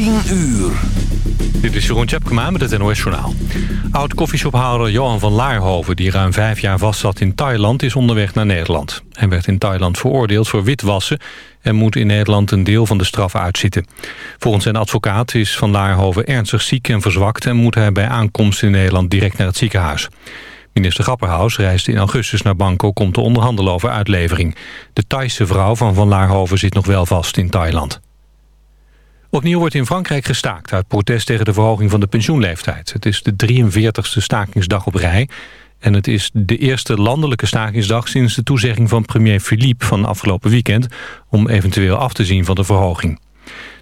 10 uur. Dit is Jeroen Tjepkema met het NOS Journaal. Oud-koffieshophouder Johan van Laarhoven, die ruim vijf jaar vastzat in Thailand... is onderweg naar Nederland. Hij werd in Thailand veroordeeld voor witwassen... en moet in Nederland een deel van de straf uitzitten. Volgens zijn advocaat is van Laarhoven ernstig ziek en verzwakt... en moet hij bij aankomst in Nederland direct naar het ziekenhuis. Minister Grapperhaus reisde in augustus naar Bangkok om te onderhandelen over uitlevering. De Thaise vrouw van Van Laarhoven zit nog wel vast in Thailand. Opnieuw wordt in Frankrijk gestaakt uit protest tegen de verhoging van de pensioenleeftijd. Het is de 43ste stakingsdag op rij. En het is de eerste landelijke stakingsdag sinds de toezegging van premier Philippe van afgelopen weekend om eventueel af te zien van de verhoging.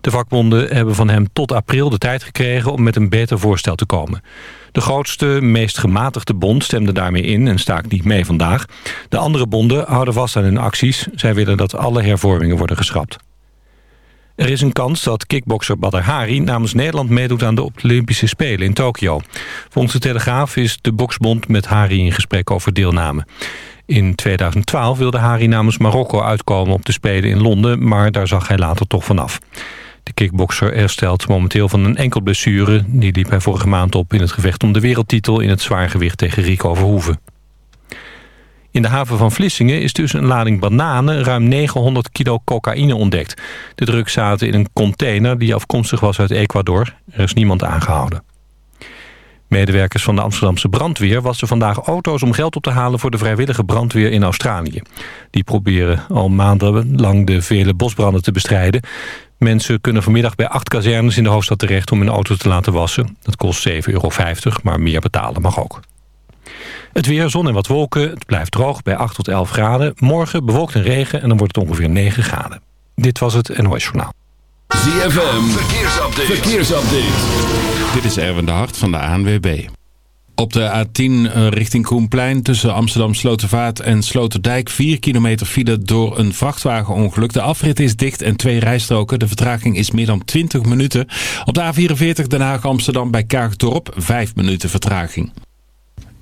De vakbonden hebben van hem tot april de tijd gekregen om met een beter voorstel te komen. De grootste, meest gematigde bond stemde daarmee in en staakt niet mee vandaag. De andere bonden houden vast aan hun acties. Zij willen dat alle hervormingen worden geschrapt. Er is een kans dat kickbokser Badr Hari namens Nederland meedoet aan de Olympische Spelen in Tokio. Volgens de Telegraaf is de boksbond met Hari in gesprek over deelname. In 2012 wilde Hari namens Marokko uitkomen op de Spelen in Londen, maar daar zag hij later toch vanaf. De kickbokser herstelt momenteel van een enkel blessure. Die liep hij vorige maand op in het gevecht om de wereldtitel in het zwaargewicht tegen Rico Verhoeven. In de haven van Vlissingen is tussen een lading bananen ruim 900 kilo cocaïne ontdekt. De drugs zaten in een container die afkomstig was uit Ecuador. Er is niemand aangehouden. Medewerkers van de Amsterdamse brandweer wassen vandaag auto's om geld op te halen voor de vrijwillige brandweer in Australië. Die proberen al maandenlang de vele bosbranden te bestrijden. Mensen kunnen vanmiddag bij acht kazernes in de hoofdstad terecht om hun auto te laten wassen. Dat kost 7,50 euro, maar meer betalen mag ook. Het weer, zon en wat wolken. Het blijft droog bij 8 tot 11 graden. Morgen bewolkt en regen en dan wordt het ongeveer 9 graden. Dit was het NOS Journaal. ZFM, verkeersupdate. verkeersupdate. Dit is Erwin de Hart van de ANWB. Op de A10 eh, richting Koenplein tussen Amsterdam Slotervaart en Sloterdijk 4 kilometer file door een vrachtwagenongeluk. De afrit is dicht en twee rijstroken. De vertraging is meer dan 20 minuten. Op de A44 Den Haag Amsterdam bij Kaagdorp 5 minuten vertraging.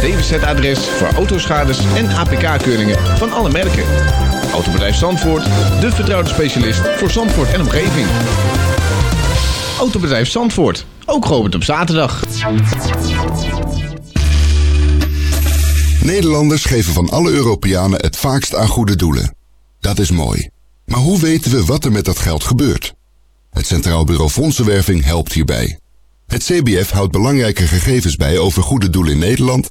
DWZ-adres voor autoschades en APK-keuringen van alle merken. Autobedrijf Zandvoort, de vertrouwde specialist voor Zandvoort en omgeving. Autobedrijf Zandvoort, ook geopend op zaterdag. Nederlanders geven van alle Europeanen het vaakst aan goede doelen. Dat is mooi. Maar hoe weten we wat er met dat geld gebeurt? Het Centraal Bureau Fondsenwerving helpt hierbij. Het CBF houdt belangrijke gegevens bij over goede doelen in Nederland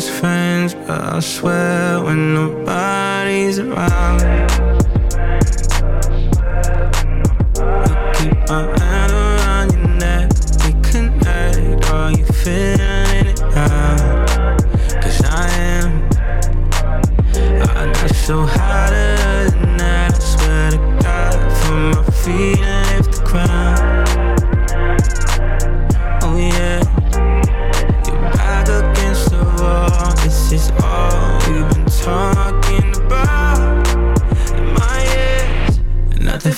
as friends, but I swear when nobody's around. I keep my around your neck, we connect. Are you feeling it I am. I'm so high.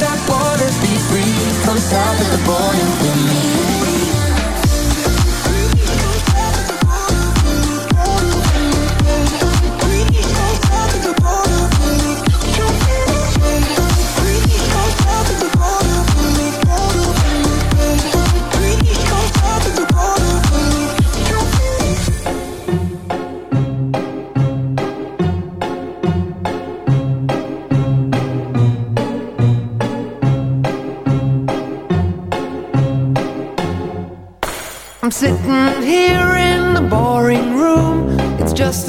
that water be free. Come south of the border with me.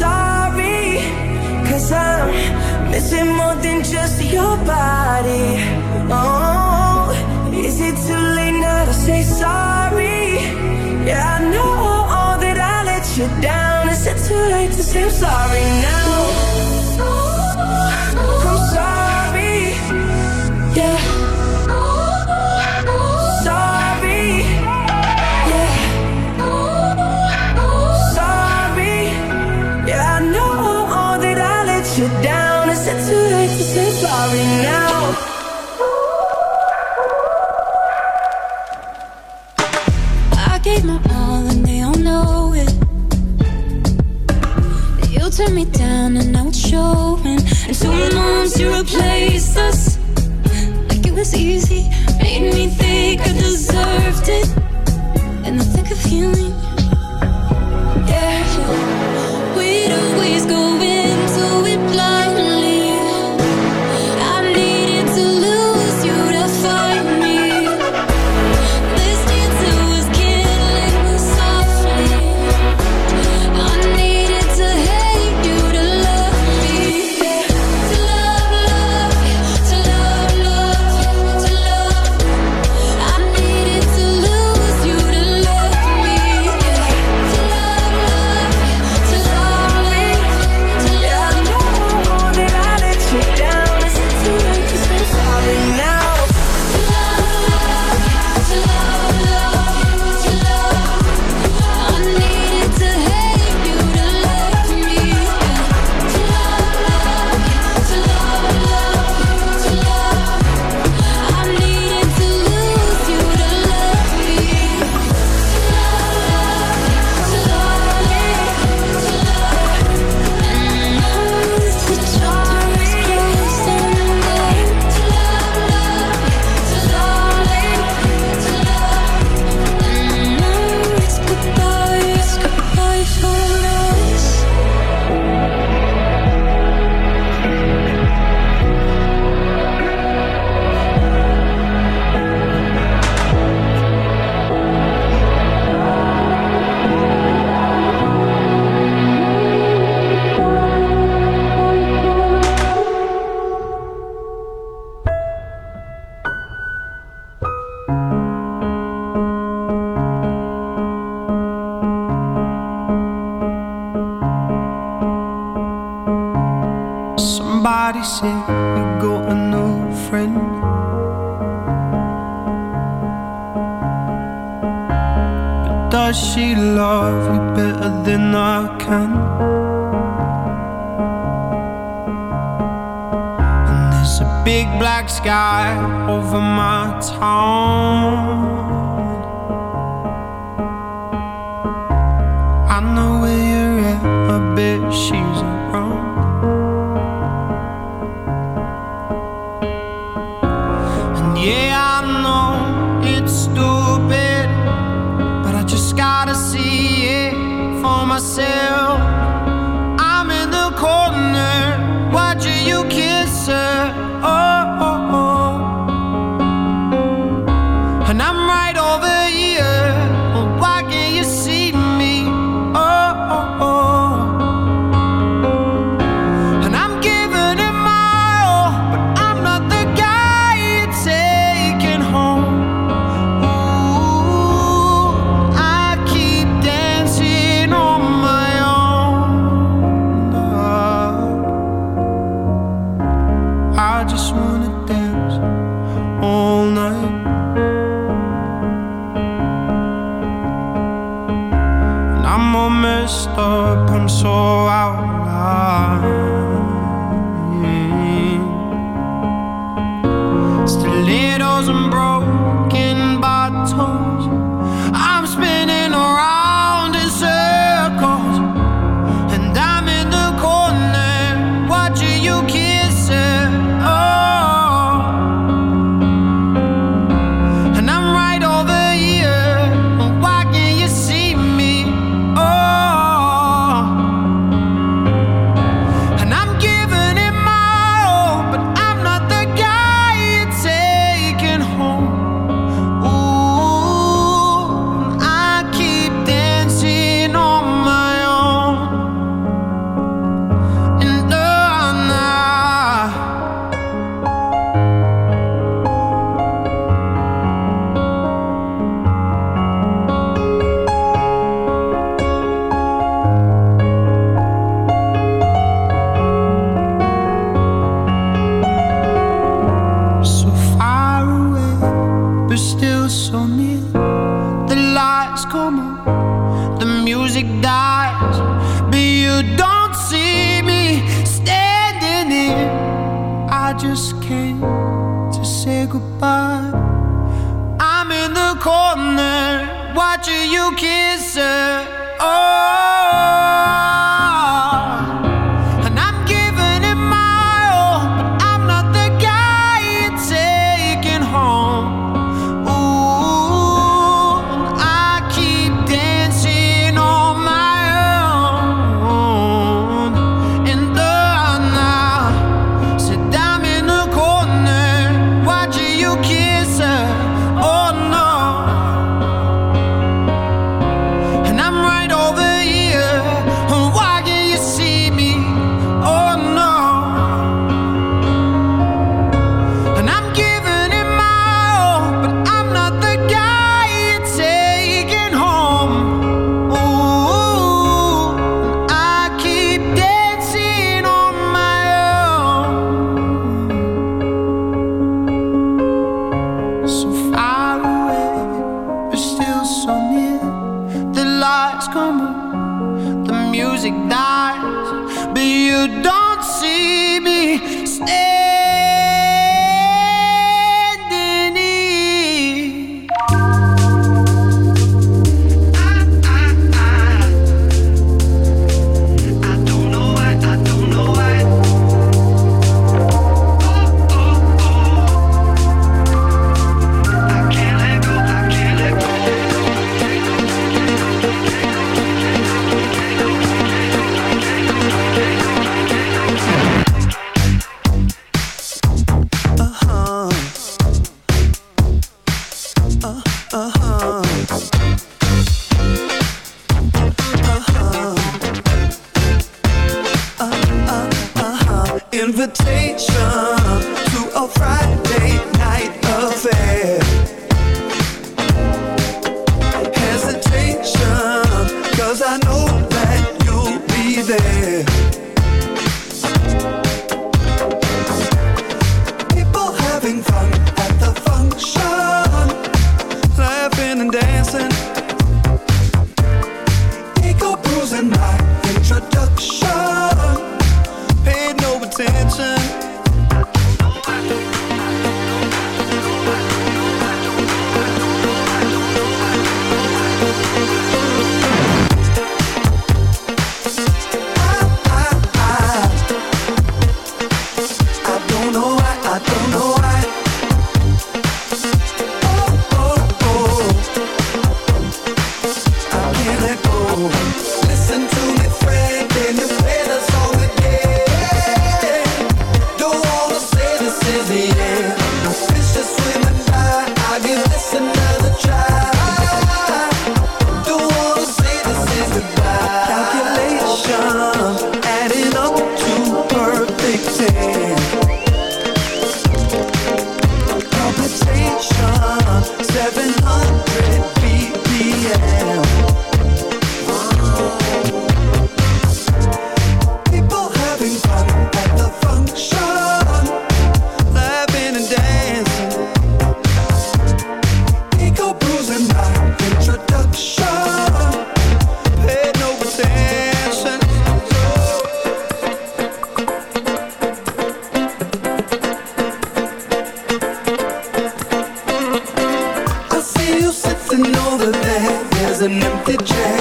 sorry, cause I'm missing more than just your body. Oh. to replace us. Like it was easy, made me think I deserved it. And the thick of healing.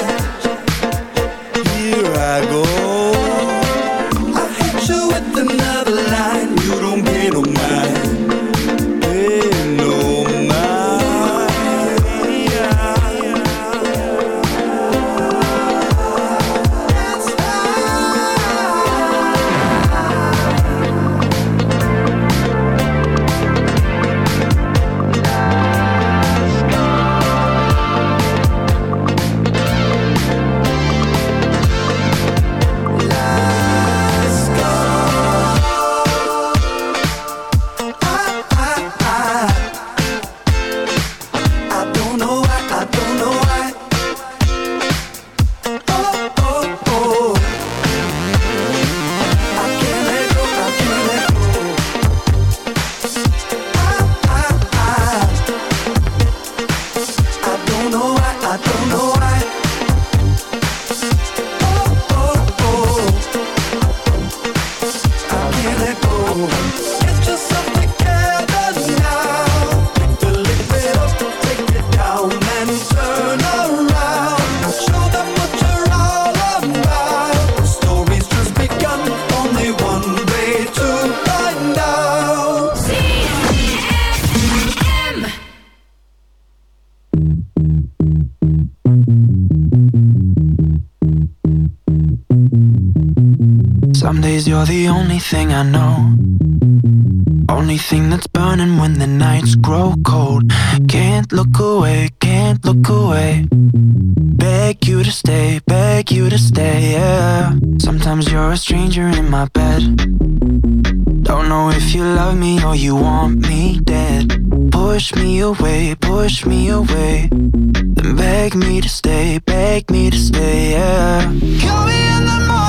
yeah. me or you want me dead. Push me away, push me away. Then beg me to stay, beg me to stay, yeah. Call me in the morning.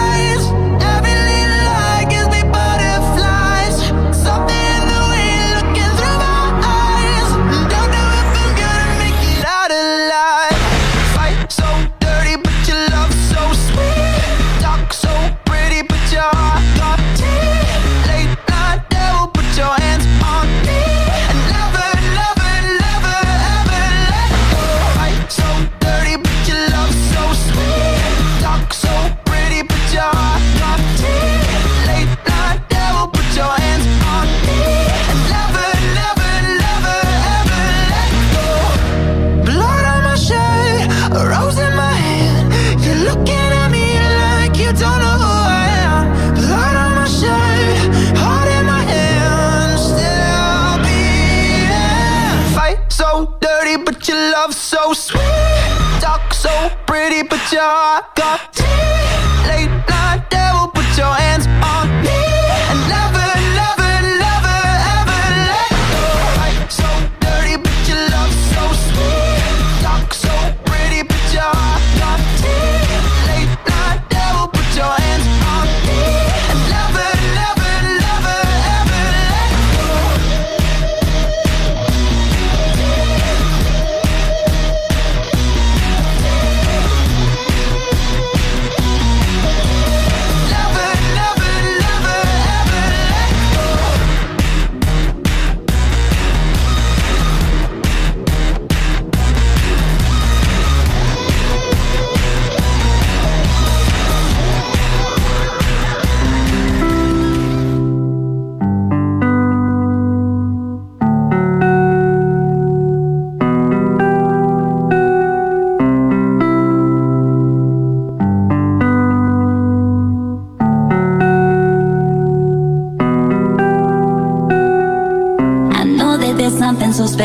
ja, dat.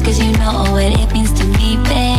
Cause you know what it means to me, babe.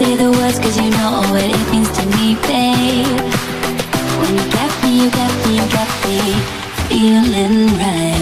Say the words, cause you know what it means to me, babe. When you got me, you got me, you got me feeling right.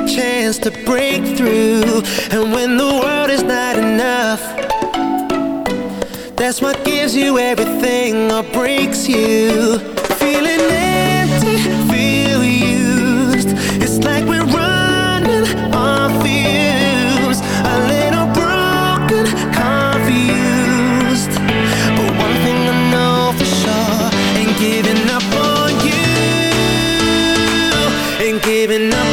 a chance to break through. And when the world is not enough That's what gives you everything or breaks you. Feeling empty, feel used. It's like we're running on fumes. A little broken, confused. But one thing I know for sure Ain't giving up on you. Ain't giving up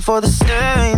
for the staring